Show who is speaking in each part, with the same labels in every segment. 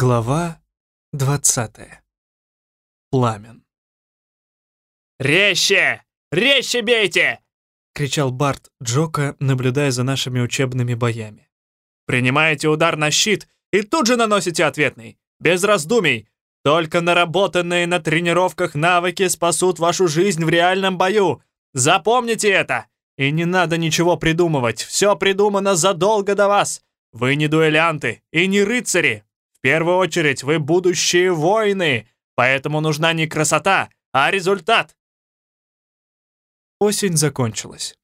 Speaker 1: Глава 20. Пламен.
Speaker 2: «Резче! Резче бейте!»
Speaker 1: — кричал Барт Джока, наблюдая за нашими учебными боями.
Speaker 2: «Принимаете удар на щит и тут же наносите ответный. Без раздумий. Только наработанные на тренировках навыки спасут вашу жизнь в реальном бою. Запомните это! И не надо ничего придумывать. Все придумано задолго до вас. Вы не дуэлянты и не рыцари. В первую очередь вы будущие воины, поэтому нужна не красота, а результат.
Speaker 1: Осень закончилась.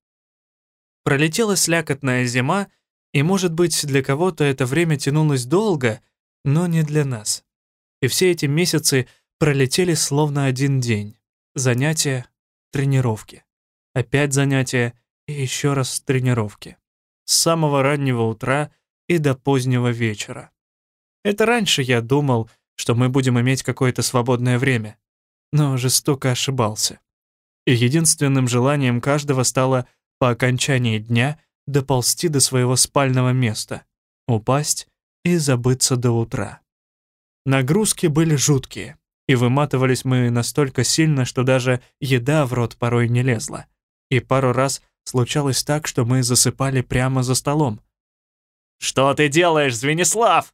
Speaker 1: Пролетела слякотная зима, и, может быть, для кого-то это время тянулось долго, но не для нас. И все эти месяцы пролетели словно один день. Занятия, тренировки. Опять занятия и еще раз тренировки. С самого раннего утра и до позднего вечера. Это раньше я думал, что мы будем иметь какое-то свободное время, но жестоко ошибался. И единственным желанием каждого стало по окончании дня доползти до своего спального места, упасть и забыться до утра. Нагрузки были жуткие, и выматывались мы настолько сильно, что даже еда в рот порой не лезла. И пару раз случалось так, что мы засыпали прямо за столом.
Speaker 2: «Что ты делаешь, Звенислав?»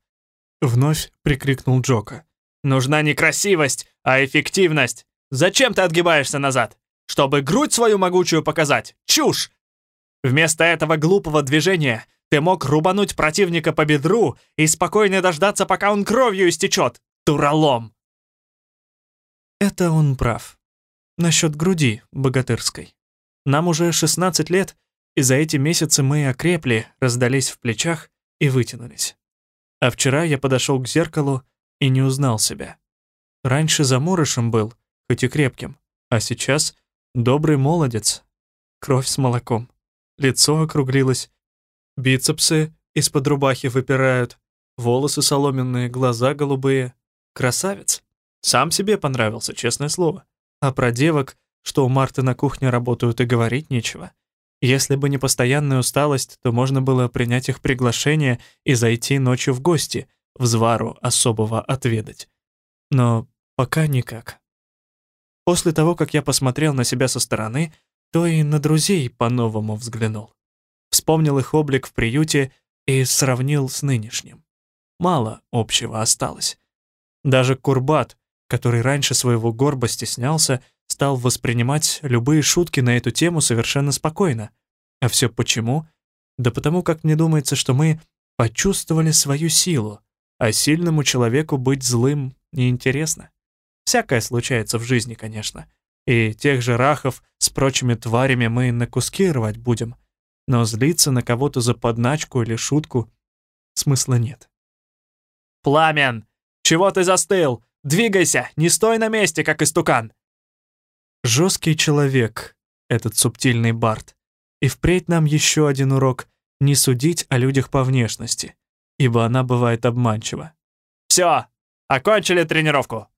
Speaker 1: Вновь прикрикнул Джока.
Speaker 2: «Нужна не красивость, а эффективность. Зачем ты отгибаешься назад? Чтобы грудь свою могучую показать? Чушь! Вместо этого глупого движения ты мог рубануть противника по бедру и спокойно дождаться, пока он кровью истечет. Туралом!»
Speaker 1: Это он прав. Насчет груди богатырской. Нам уже 16 лет, и за эти месяцы мы окрепли, раздались в плечах и вытянулись. А вчера я подошел к зеркалу и не узнал себя. Раньше заморышем был, хоть и крепким, а сейчас добрый молодец. Кровь с молоком. Лицо округлилось. Бицепсы из-под рубахи выпирают. Волосы соломенные, глаза голубые. Красавец. Сам себе понравился, честное слово. А про девок, что у Марты на кухне работают, и говорить нечего. Если бы не постоянная усталость, то можно было принять их приглашение и зайти ночью в гости, в звару особого отведать. Но пока никак. После того, как я посмотрел на себя со стороны, то и на друзей по-новому взглянул. Вспомнил их облик в приюте и сравнил с нынешним. Мало общего осталось. Даже Курбат, который раньше своего горба стеснялся, стал воспринимать любые шутки на эту тему совершенно спокойно. А все почему? Да потому как мне думается, что мы почувствовали свою силу, а сильному человеку быть злым неинтересно. Всякое случается в жизни, конечно. И тех же рахов с прочими тварями мы на куски рвать будем. Но злиться на кого-то за подначку или шутку смысла нет.
Speaker 2: «Пламен! Чего ты застыл? Двигайся! Не стой на месте, как истукан!»
Speaker 1: Жесткий человек, этот субтильный Барт. И впредь нам еще один урок — не судить о людях по внешности, ибо она бывает обманчива.
Speaker 2: «Все, окончили тренировку!»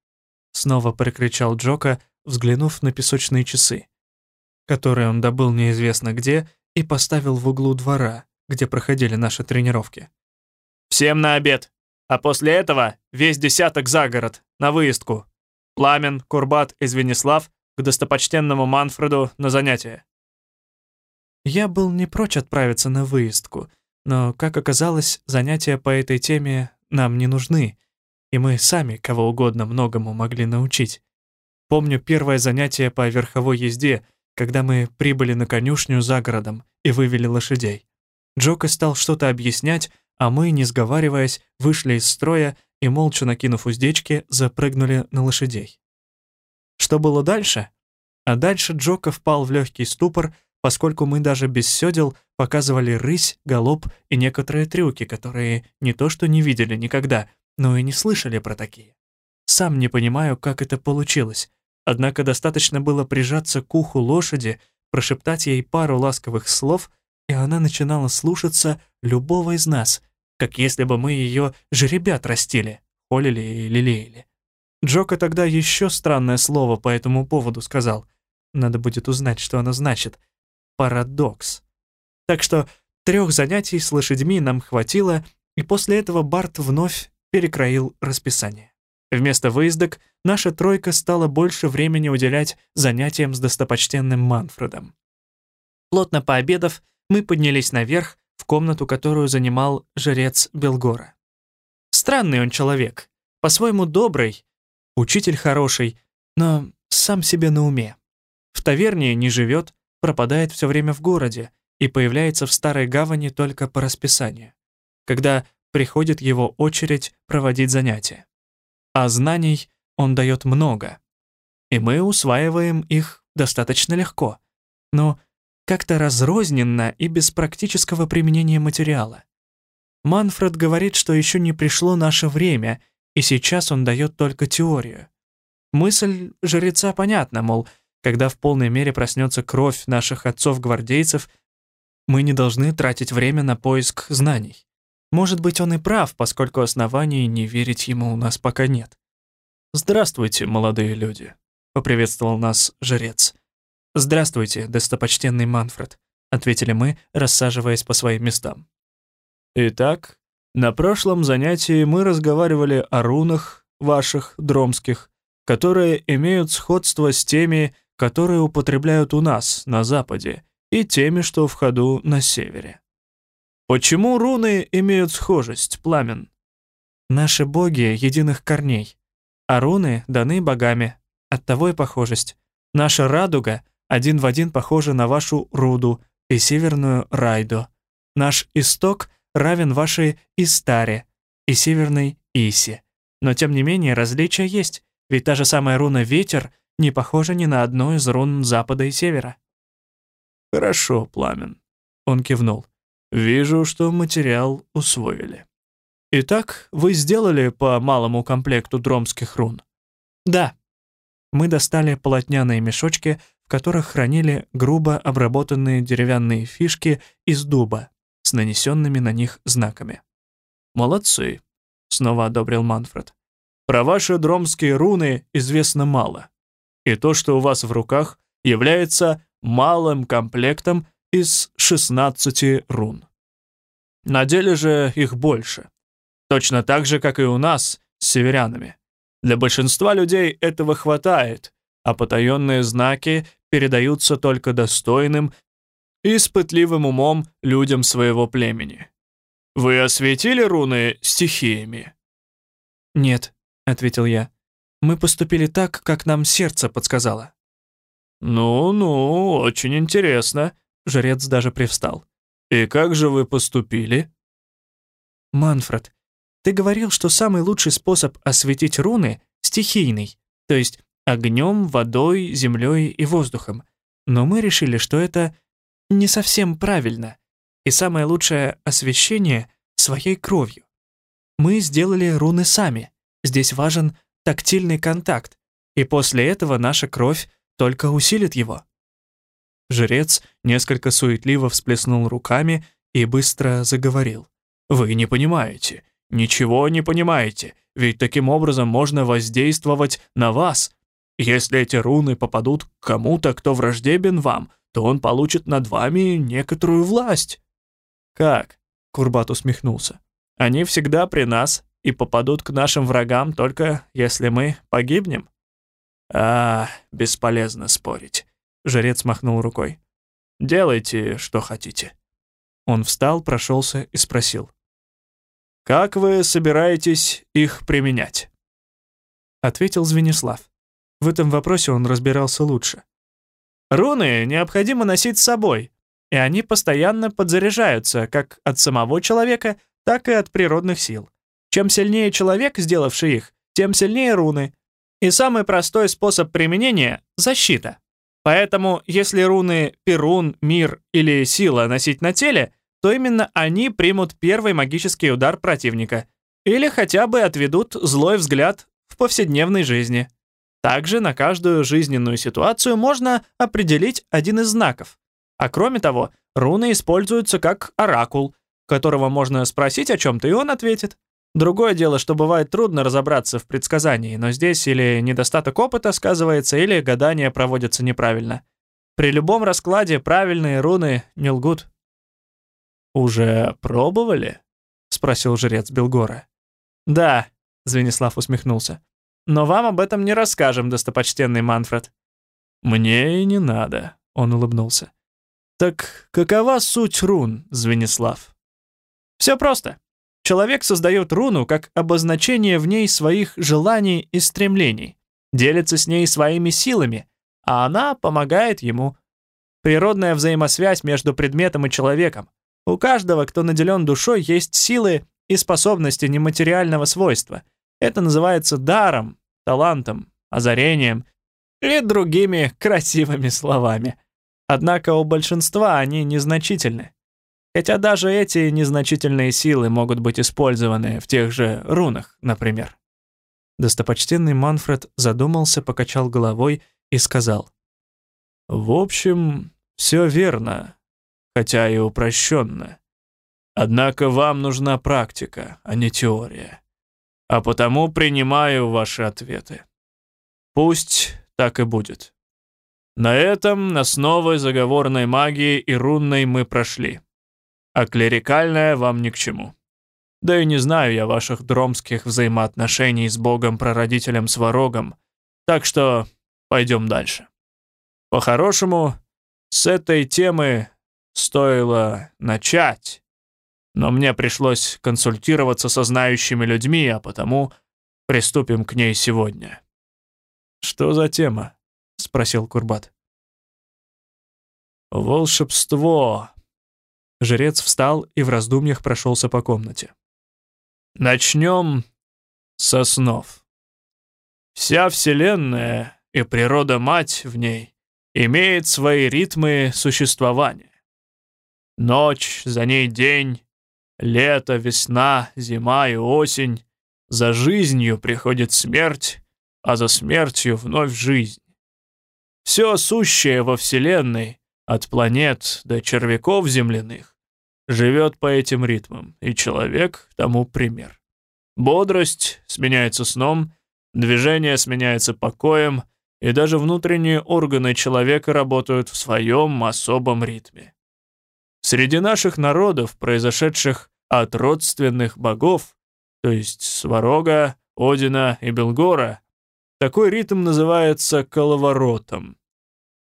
Speaker 1: Снова прикричал Джока, взглянув на песочные часы, которые он добыл неизвестно где и поставил в углу двора, где проходили наши тренировки.
Speaker 2: «Всем на обед, а после этого весь десяток за город, на выездку. Пламен, Курбат и Звенислав к достопочтенному Манфреду на занятие.
Speaker 1: Я был не прочь отправиться на выездку, но, как оказалось, занятия по этой теме нам не нужны, и мы сами кого угодно многому могли научить. Помню первое занятие по верховой езде, когда мы прибыли на конюшню за городом и вывели лошадей. Джока стал что-то объяснять, а мы, не сговариваясь, вышли из строя и, молча накинув уздечки, запрыгнули на лошадей. Что было дальше? А дальше Джока впал в легкий ступор, поскольку мы даже без сёдел показывали рысь, галоп и некоторые трюки, которые не то что не видели никогда, но и не слышали про такие. Сам не понимаю, как это получилось. Однако достаточно было прижаться к уху лошади, прошептать ей пару ласковых слов, и она начинала слушаться любого из нас, как если бы мы ее жеребят растили, холили и лелеяли. Джока тогда еще странное слово по этому поводу сказал. Надо будет узнать, что оно значит. Парадокс. Так что трех занятий с лошадьми нам хватило, и после этого Барт вновь перекроил расписание. Вместо выездок наша тройка стала больше времени уделять занятиям с достопочтенным Манфредом. Плотно пообедав, мы поднялись наверх, в комнату, которую занимал жрец Белгора. Странный он человек, по-своему добрый, учитель хороший, но сам себе на уме. В таверне не живет, пропадает все время в городе и появляется в Старой Гавани только по расписанию, когда приходит его очередь проводить занятия. А знаний он дает много, и мы усваиваем их достаточно легко, но как-то разрозненно и без практического применения материала. Манфред говорит, что еще не пришло наше время, и сейчас он дает только теорию. Мысль жреца понятна, мол, когда в полной мере проснется кровь наших отцов-гвардейцев, мы не должны тратить время на поиск знаний. Может быть, он и прав, поскольку оснований не верить ему у нас пока нет. «Здравствуйте, молодые люди», — поприветствовал нас жрец. «Здравствуйте, достопочтенный Манфред», — ответили мы, рассаживаясь по своим местам. «Итак, на прошлом занятии мы разговаривали о рунах ваших, дромских, которые имеют сходство с теми, которые употребляют у нас, на Западе, и теми, что в ходу на Севере. Почему руны имеют схожесть, пламен? Наши боги единых корней, а руны даны богами, оттого и похожесть. Наша радуга один в один похожа на вашу руду и северную райду. Наш исток равен вашей Истаре и северной Исе. Но тем не менее различия есть, ведь та же самая руна «Ветер» не похожа ни на одну из рун Запада и Севера. «Хорошо, Пламен», — он кивнул. «Вижу, что материал усвоили. Итак, вы сделали по малому комплекту дромских рун?» «Да». Мы достали полотняные мешочки, в которых хранили грубо обработанные деревянные фишки из дуба нанесенными на них знаками. «Молодцы», — снова одобрил Манфред. «Про ваши дромские руны известно мало. И то, что у вас в руках, является малым комплектом из 16 рун. На деле же их больше. Точно так же, как и у нас с северянами. Для большинства людей этого хватает, а потаенные знаки передаются только достойным и испытливым умом людям своего племени. Вы осветили руны стихиями? «Нет», — ответил я. «Мы поступили так, как нам сердце подсказало». «Ну-ну, очень интересно», — жрец даже привстал. «И как же вы поступили?» «Манфред, ты говорил, что самый лучший способ осветить руны — стихийный, то есть огнем, водой, землей и воздухом. Но мы решили, что это не совсем правильно, и самое лучшее освещение — своей кровью. Мы сделали руны сами, здесь важен тактильный контакт, и после этого наша кровь только усилит его. Жрец несколько суетливо всплеснул руками и быстро заговорил. «Вы не понимаете, ничего не понимаете, ведь таким образом можно воздействовать на вас. Если эти руны попадут к кому-то, кто враждебен вам, то он получит над вами некоторую власть». «Как?» — Курбат усмехнулся. «Они всегда при нас и попадут к нашим врагам только если мы погибнем». «А, бесполезно спорить», — жрец махнул рукой. «Делайте, что хотите». Он встал, прошелся и спросил. «Как вы собираетесь их применять?» Ответил Звенислав. В этом вопросе он разбирался лучше. «Руны необходимо носить с собой, и они постоянно подзаряжаются как от самого человека, так и от природных сил. Чем сильнее человек, сделавший их, тем сильнее руны, и самый простой способ применения — защита. Поэтому, если руны Перун, Мир или Сила носить на теле, то именно они примут первый магический удар противника или хотя бы отведут злой взгляд в повседневной жизни. Также на каждую жизненную ситуацию можно определить один из знаков. А кроме того, руны используются как оракул, которого можно спросить о чем-то, и он ответит. Другое дело, что бывает трудно разобраться в предсказании, но здесь или недостаток опыта сказывается, или гадания проводятся неправильно. При любом раскладе правильные руны не лгут. «Уже пробовали?» — спросил жрец Белгора. Да, Звенислав усмехнулся. Но вам об этом не расскажем, достопочтенный Манфред.
Speaker 2: Мне и не надо, он улыбнулся. Так какова суть рун, Звенислав?
Speaker 1: Все просто. Человек создает руну как обозначение в ней своих желаний и стремлений, делится с ней своими силами, а она помогает ему. Природная взаимосвязь между предметом и человеком. У каждого, кто наделен душой, есть силы и способности нематериального свойства. Это называется даром, талантом, озарением и другими красивыми словами. Однако у большинства они незначительны. Хотя даже эти незначительные силы могут быть использованы в тех же рунах, например. Достопочтенный Манфред задумался, покачал головой и сказал.
Speaker 2: «В общем, все верно, хотя и упрощенно. Однако вам нужна практика, а не теория. А потому принимаю ваши ответы. Пусть так и будет. На этом основы заговорной магии и рунной мы прошли а клерикальная вам ни к чему. Да и не знаю я ваших дромских взаимоотношений с богом-прародителем Сварогом, так что пойдем дальше. По-хорошему, с этой темы стоило начать, но мне пришлось консультироваться со знающими людьми, а потому приступим к ней сегодня.
Speaker 1: «Что за тема?» — спросил Курбат.
Speaker 2: «Волшебство»,
Speaker 1: Жрец встал и в раздумьях прошелся по комнате.
Speaker 2: Начнем со снов. Вся Вселенная и природа-мать в ней имеет свои ритмы существования. Ночь, за ней день, лето, весна, зима и осень. За жизнью приходит смерть, а за смертью вновь жизнь. Все сущее во Вселенной, от планет до червяков земляных, живет по этим ритмам, и человек тому пример. Бодрость сменяется сном, движение сменяется покоем, и даже внутренние органы человека работают в своем особом ритме. Среди наших народов, произошедших от родственных богов, то есть Сварога, Одина и Белгора, такой ритм называется коловоротом.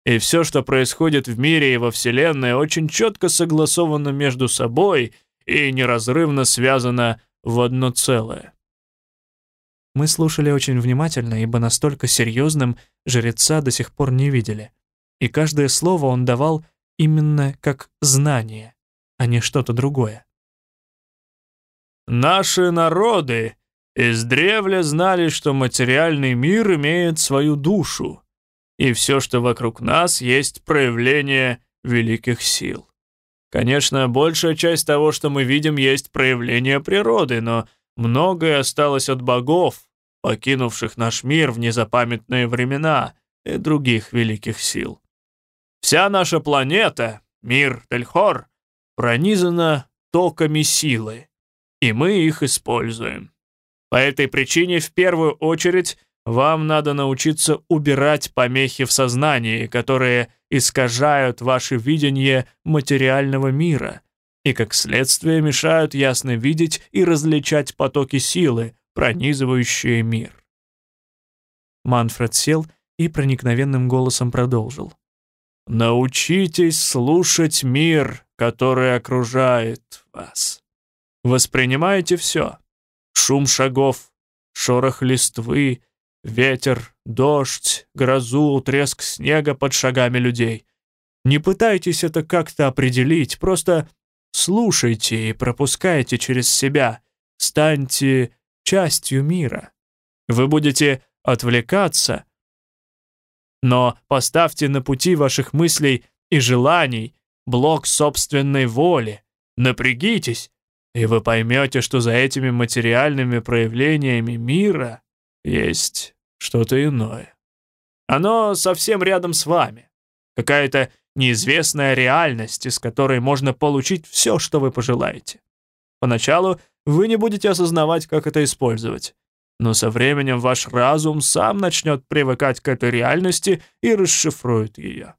Speaker 2: И все, что происходит в мире и во Вселенной, очень четко согласовано между собой и неразрывно связано в одно целое.
Speaker 1: Мы слушали очень внимательно, ибо настолько серьезным жреца до сих пор не видели. И каждое слово он давал именно как знание, а не что-то другое.
Speaker 2: «Наши народы издревле знали, что материальный мир имеет свою душу, и все, что вокруг нас, есть проявление великих сил. Конечно, большая часть того, что мы видим, есть проявление природы, но многое осталось от богов, покинувших наш мир в незапамятные времена и других великих сил. Вся наша планета, мир Тельхор, пронизана токами силы, и мы их используем. По этой причине в первую очередь вам надо научиться убирать помехи в сознании, которые искажают ваше видение материального мира и, как следствие, мешают ясно видеть и различать потоки силы, пронизывающие мир.
Speaker 1: Манфред сел и проникновенным голосом продолжил.
Speaker 2: «Научитесь слушать мир, который окружает вас. Воспринимайте все. Шум шагов, шорох листвы, Ветер, дождь, грозу, треск снега под шагами людей. Не пытайтесь это как-то определить, просто слушайте и пропускайте через себя. Станьте частью мира. Вы будете отвлекаться, но поставьте на пути ваших мыслей и желаний блок собственной воли. Напрягитесь, и вы поймете, что за этими материальными проявлениями мира есть что-то иное. Оно совсем рядом с вами. Какая-то неизвестная реальность, из которой можно получить все, что вы пожелаете. Поначалу вы не будете осознавать, как это использовать. Но со временем ваш разум сам начнет привыкать к этой реальности и расшифрует ее.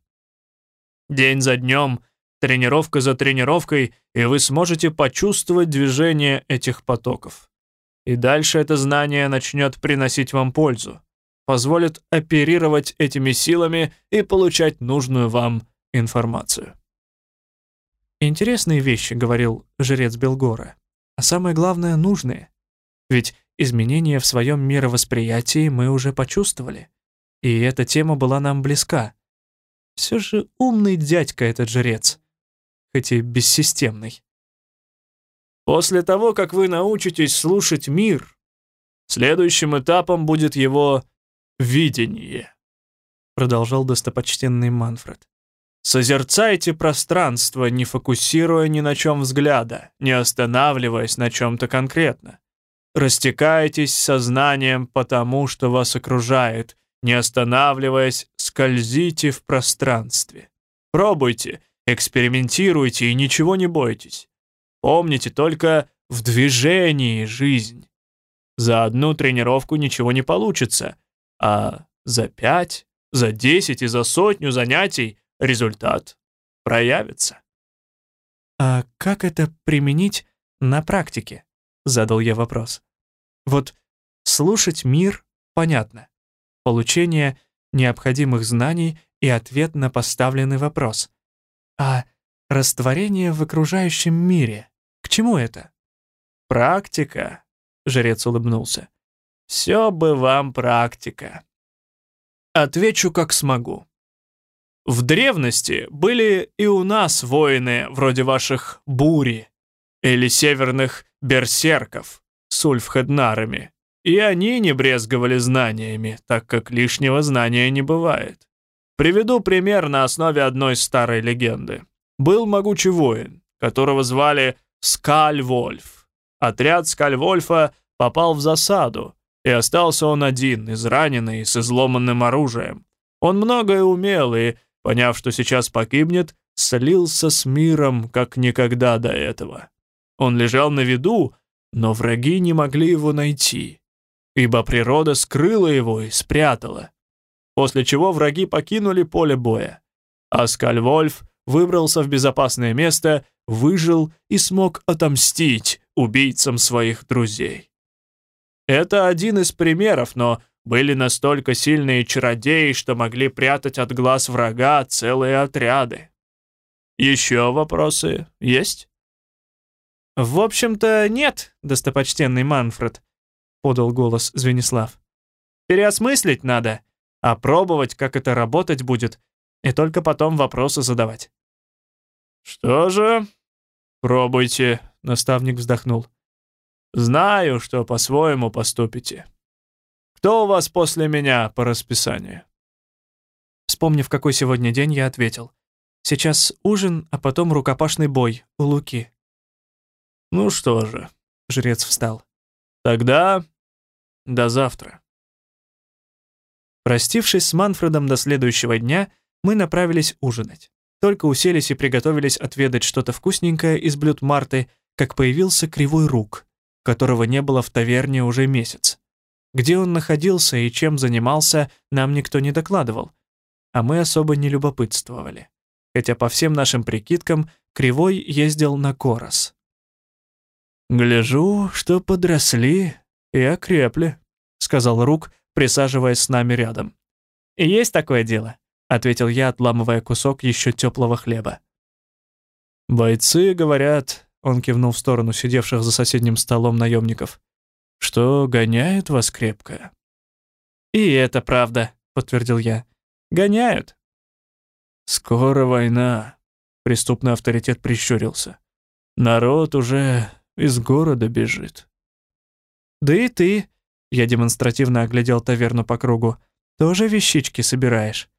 Speaker 2: День за днем, тренировка за тренировкой, и вы сможете почувствовать движение этих потоков. И дальше это знание начнет приносить вам пользу, позволит оперировать этими силами и получать нужную вам информацию.
Speaker 1: Интересные вещи, говорил жрец Белгора, а самое главное — нужные. Ведь изменения в своем мировосприятии мы уже почувствовали, и эта тема была нам близка. Все же умный дядька этот жрец, хоть и бессистемный.
Speaker 2: После того, как вы научитесь слушать мир, следующим этапом будет его видение, продолжал достопочтенный Манфред. Созерцайте пространство, не фокусируя ни на чем взгляда, не останавливаясь на чем-то конкретно. Растекайтесь сознанием по тому, что вас окружает, не останавливаясь, скользите в пространстве. Пробуйте, экспериментируйте и ничего не бойтесь. Помните только в движении жизнь. За одну тренировку ничего не получится, а за пять, за десять и за сотню занятий результат проявится.
Speaker 1: «А как это применить на практике?» — задал я вопрос. «Вот слушать мир — понятно. Получение необходимых знаний и ответ на поставленный вопрос. А растворение в окружающем мире к чему это?
Speaker 2: Практика, жрец улыбнулся. Все бы вам практика. Отвечу, как смогу. В древности были и у нас воины вроде ваших Бури или северных берсерков с ульфхеднарами, и они не брезговали знаниями, так как лишнего знания не бывает. Приведу пример на основе одной старой легенды. Был могучий воин, которого звали Скальвольф. Отряд Скальвольфа попал в засаду, и остался он один, израненный, с изломанным оружием. Он многое умел и, поняв, что сейчас погибнет, слился с миром, как никогда до этого. Он лежал на виду, но враги не могли его найти, ибо природа скрыла его и спрятала. После чего враги покинули поле боя, а Скальвольф выбрался в безопасное место выжил и смог отомстить убийцам своих друзей. Это один из примеров, но были настолько сильные чародеи, что могли прятать от глаз врага целые отряды. Еще вопросы есть?
Speaker 1: В общем-то, нет, достопочтенный Манфред, подал голос Звенислав. Переосмыслить надо, а пробовать, как это работать будет, и только потом вопросы задавать.
Speaker 2: Что же, «Пробуйте», — наставник вздохнул. «Знаю, что по-своему поступите. Кто у вас после меня по расписанию?»
Speaker 1: Вспомнив, какой сегодня день, я ответил. «Сейчас ужин, а потом рукопашный бой у Луки».
Speaker 2: «Ну что же», —
Speaker 1: жрец встал.
Speaker 2: «Тогда до завтра».
Speaker 1: Простившись с Манфредом до следующего дня, мы направились ужинать. Только уселись и приготовились отведать что-то вкусненькое из блюд Марты, как появился кривой рук, которого не было в таверне уже месяц. Где он находился и чем занимался, нам никто не докладывал, а мы особо не любопытствовали. Хотя по всем нашим прикидкам Кривой ездил на Корос.
Speaker 2: «Гляжу, что подросли и окрепли», — сказал Рук, присаживаясь с нами рядом.
Speaker 1: «И есть такое дело. — ответил я, отламывая кусок еще теплого хлеба.
Speaker 2: «Бойцы говорят», — он кивнул в сторону сидевших за соседним столом наемников, «что гоняют вас крепко».
Speaker 1: «И это правда», — подтвердил я. «Гоняют».
Speaker 2: «Скоро война», — преступный авторитет прищурился. «Народ уже из города бежит».
Speaker 1: «Да и ты», — я демонстративно оглядел таверну по кругу, «тоже вещички собираешь».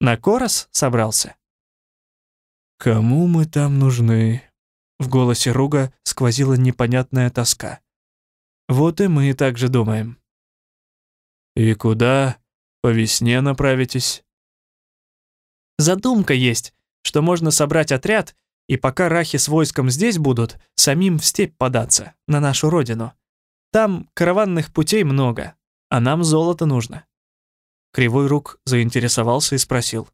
Speaker 1: На Корос собрался?»
Speaker 2: «Кому мы там нужны?»
Speaker 1: В голосе Руга сквозила непонятная тоска. «Вот и мы так же думаем».
Speaker 2: «И куда по весне направитесь?»
Speaker 1: «Задумка есть, что можно собрать отряд, и пока рахи с войском здесь будут, самим в степь податься, на нашу родину. Там караванных путей много, а нам золото нужно. Кривой рук заинтересовался и спросил.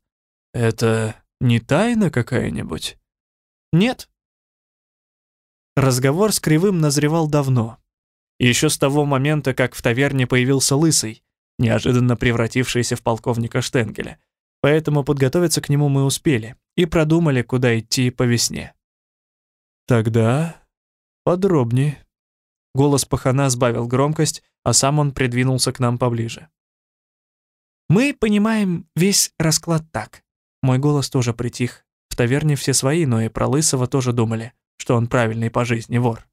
Speaker 2: «Это не тайна какая-нибудь?»
Speaker 1: «Нет». Разговор с Кривым назревал давно. Еще с того момента, как в таверне появился Лысый, неожиданно превратившийся в полковника Штенгеля. Поэтому подготовиться к нему мы успели и продумали, куда идти по весне. Тогда подробнее. Голос пахана сбавил громкость, а сам он придвинулся к нам поближе. Мы понимаем весь расклад так. Мой голос тоже притих. В таверне все свои, но и про Лысого тоже думали, что он правильный по жизни вор.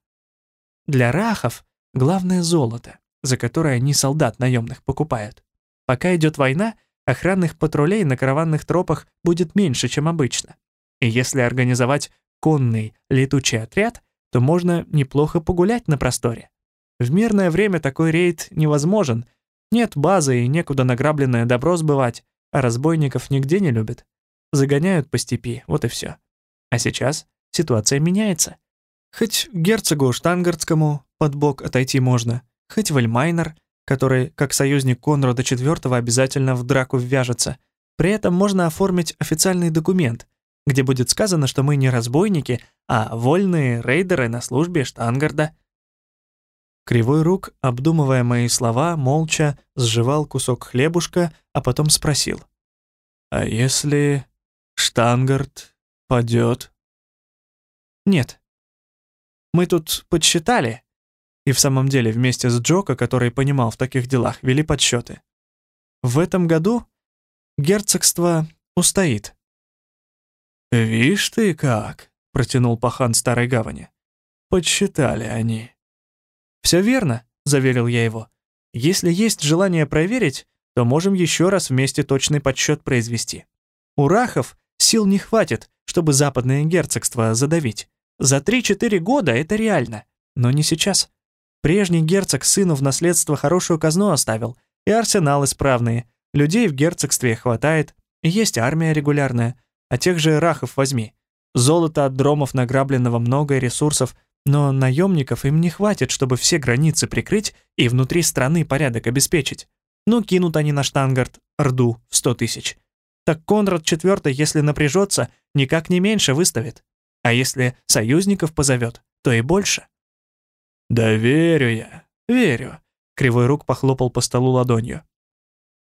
Speaker 1: Для рахов главное золото, за которое они солдат наемных покупают. Пока идет война, охранных патрулей на караванных тропах будет меньше, чем обычно. И если организовать конный летучий отряд, то можно неплохо погулять на просторе. В мирное время такой рейд невозможен. Нет базы и некуда награбленное добро сбывать, а разбойников нигде не любят. Загоняют по степи, вот и все. А сейчас ситуация меняется. Хоть герцогу Штангардскому под бок отойти можно, хоть Вальмайнер, который, как союзник Конрада IV, обязательно в драку ввяжется. При этом можно оформить официальный документ, где будет сказано, что мы не разбойники, а вольные рейдеры на службе Штангарда. Кривой рук, обдумывая мои слова, молча сживал кусок хлебушка, а потом спросил. «А если Штангард падет?» «Нет. Мы тут подсчитали, и в самом деле вместе с Джока, который понимал в таких делах, вели подсчеты. В этом году герцогство устоит». «Вишь ты как!» — протянул пахан Старой Гавани. «Подсчитали они». «Все верно», — заверил я его. «Если есть желание проверить, то можем еще раз вместе точный подсчет произвести. У рахов сил не хватит, чтобы западное герцогство задавить. За 3-4 года это реально, но не сейчас. Прежний герцог сыну в наследство хорошую казну оставил, и арсенал исправные, людей в герцогстве хватает, есть армия регулярная, а тех же рахов возьми. Золота от дромов награбленного много и ресурсов — но наемников им не хватит, чтобы все границы прикрыть и внутри страны порядок обеспечить. Ну, кинут они на штангард Рду в сто тысяч. Так Конрад IV, если напряжется, никак не меньше выставит. А если союзников позовет, то и больше. «Да верю я, верю», — Кривой Рук похлопал по столу ладонью.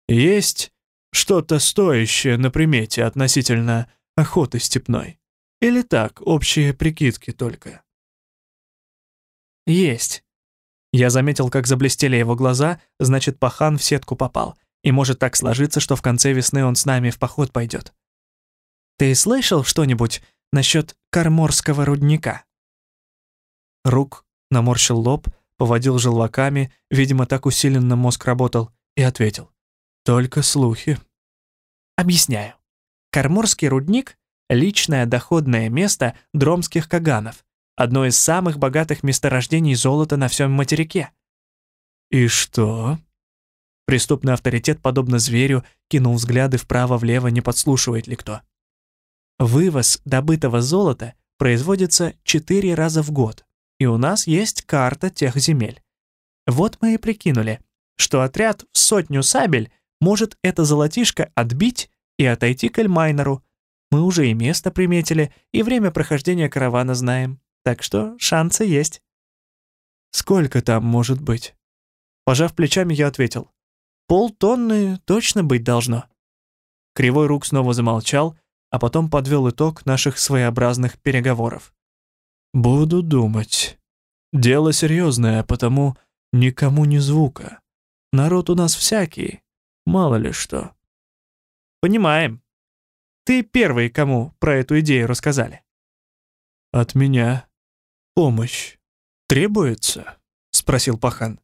Speaker 1: «Есть что-то стоящее на примете относительно охоты степной? Или так, общие прикидки только?» «Есть». Я заметил, как заблестели его глаза, значит, пахан в сетку попал. И может так сложиться, что в конце весны он с нами в поход пойдет. «Ты слышал что-нибудь насчет Карморского рудника?» Рук наморщил лоб, поводил желваками, видимо, так усиленно мозг работал, и ответил. «Только слухи». «Объясняю. Карморский рудник — личное доходное место дромских каганов, одно из самых богатых месторождений золота на всем материке. «И что?» Преступный авторитет, подобно зверю, кинул взгляды вправо-влево, не подслушивает ли кто. Вывоз добытого золота производится четыре раза в год, и у нас есть карта тех земель. Вот мы и прикинули, что отряд в сотню сабель может это золотишко отбить и отойти к Эльмайнеру. Мы уже и место приметили, и время прохождения каравана знаем. Так что шансы есть. Сколько там может быть? Пожав плечами, я ответил. Полтонны точно быть должно. Кривой рук снова замолчал, а потом подвел итог наших своеобразных переговоров. «Буду думать. Дело серьезное, потому никому не звука. Народ у нас всякий, мало ли что». «Понимаем. Ты первый, кому про эту идею рассказали». «От меня «Помощь требуется?» — спросил пахан.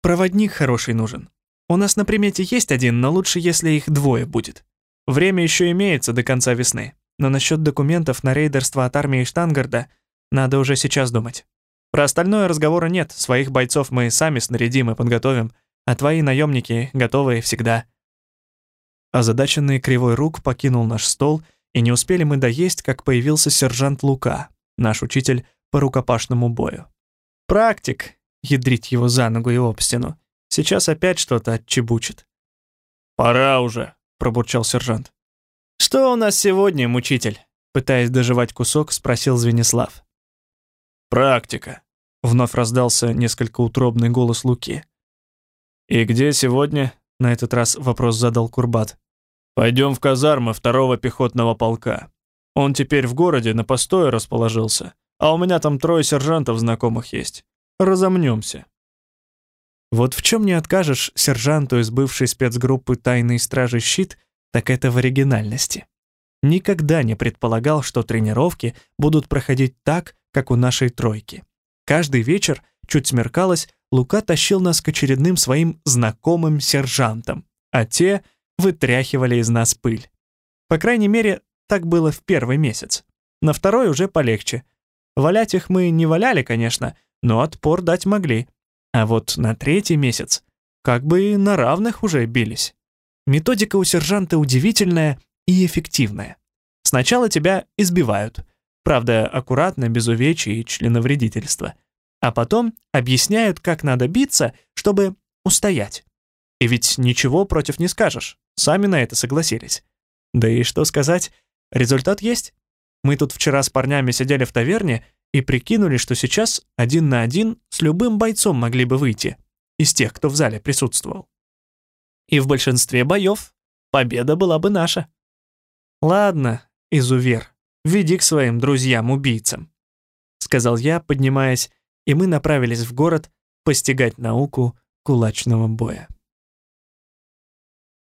Speaker 1: «Проводник хороший нужен. У нас на примете есть один, но лучше, если их двое будет. Время еще имеется до конца весны, но насчет документов на рейдерство от армии Штангарда надо уже сейчас думать. Про остальное разговора нет, своих бойцов мы сами снарядим и подготовим, а твои наемники готовы всегда». Озадаченный кривой рук покинул наш стол, и не успели мы доесть, как появился сержант Лука, наш учитель по рукопашному бою. Практик, ядрить его за ногу и об стену. Сейчас опять что-то отчебучит. «Пора уже», — пробурчал сержант. «Что у нас сегодня, мучитель?» Пытаясь доживать кусок, спросил Звенислав. «Практика», — Вновь раздался несколько утробный голос Луки. «И где сегодня?» — на этот раз вопрос задал Курбат. «Пойдем в казармы второго пехотного полка. Он теперь в городе на постое расположился, а у меня там трое сержантов знакомых есть. Разомнемся». Вот в чем не откажешь сержанту из бывшей спецгруппы тайной стражи «Щит», так это в оригинальности. Никогда не предполагал, что тренировки будут проходить так, как у нашей тройки. Каждый вечер, чуть смеркалось, Лука тащил нас к очередным своим знакомым сержантам, а те вытряхивали из нас пыль. По крайней мере, так было в первый месяц. На второй уже полегче. Валять их мы не валяли, конечно, но отпор дать могли. А вот на третий месяц как бы и на равных уже бились. Методика у сержанта удивительная и эффективная. Сначала тебя избивают, правда, аккуратно, без увечий и членовредительства — а потом объясняют, как надо биться, чтобы устоять. И ведь ничего против не скажешь, сами на это согласились. Да и что сказать, результат есть. Мы тут вчера с парнями сидели в таверне и прикинули, что сейчас один на один с любым бойцом могли бы выйти, из тех, кто в зале присутствовал. И в большинстве боев победа была бы наша. «Ладно, изувер, веди к своим друзьям-убийцам», — сказал я, поднимаясь и мы направились в город постигать науку кулачного боя.